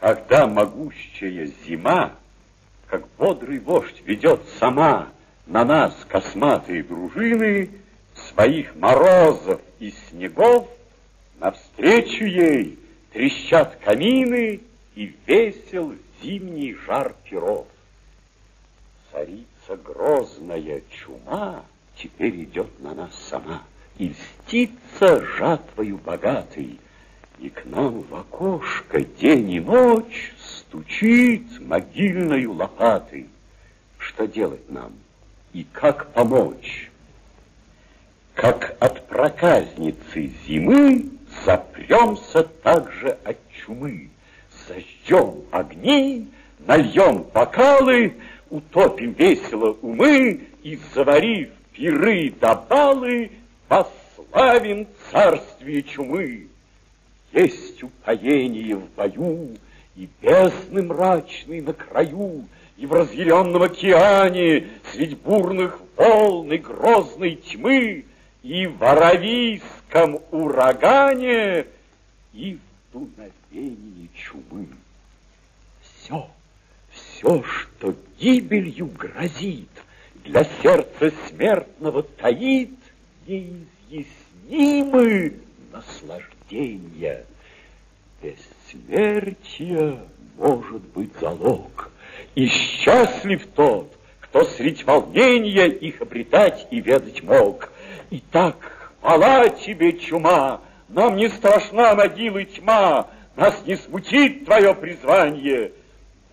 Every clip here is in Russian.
Когда могущая зима, как бодрый вождь, ведет сама на нас косматые дружины, своих морозов и снегов, навстречу ей трещат камины и весел зимний жар перов. Царица грозная чума теперь идет на нас сама и льстится жатвою богатой, и к нам в окошко день и ночь стучит могильною лопатой. Что делать нам и как помочь? Как от проказницы зимы запремся также от чумы. Зажжем огни, нальем бокалы, утопим весело умы и, заварив пиры до балы, пославим царствие чумы. Есть упоение в бою, и бездны мрачный на краю, и в разъяренном океане средь бурных волн и грозной тьмы, и в аравийском урагане, и в дуновении чумы. Все, все, что гибелью грозит, для сердца смертного таит неизъяснимы наслаждения. Бессмертие может быть залог, и счастлив тот, кто средь волнения их обретать и ведать мог. Итак, хвала тебе, чума, нам не страшна могила тьма, нас не смутит твое призвание.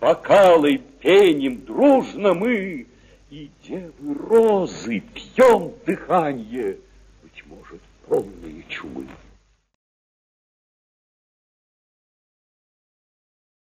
Бокалы пеним дружно мы, и девы розы пьем дыхание, быть может, полные чумы.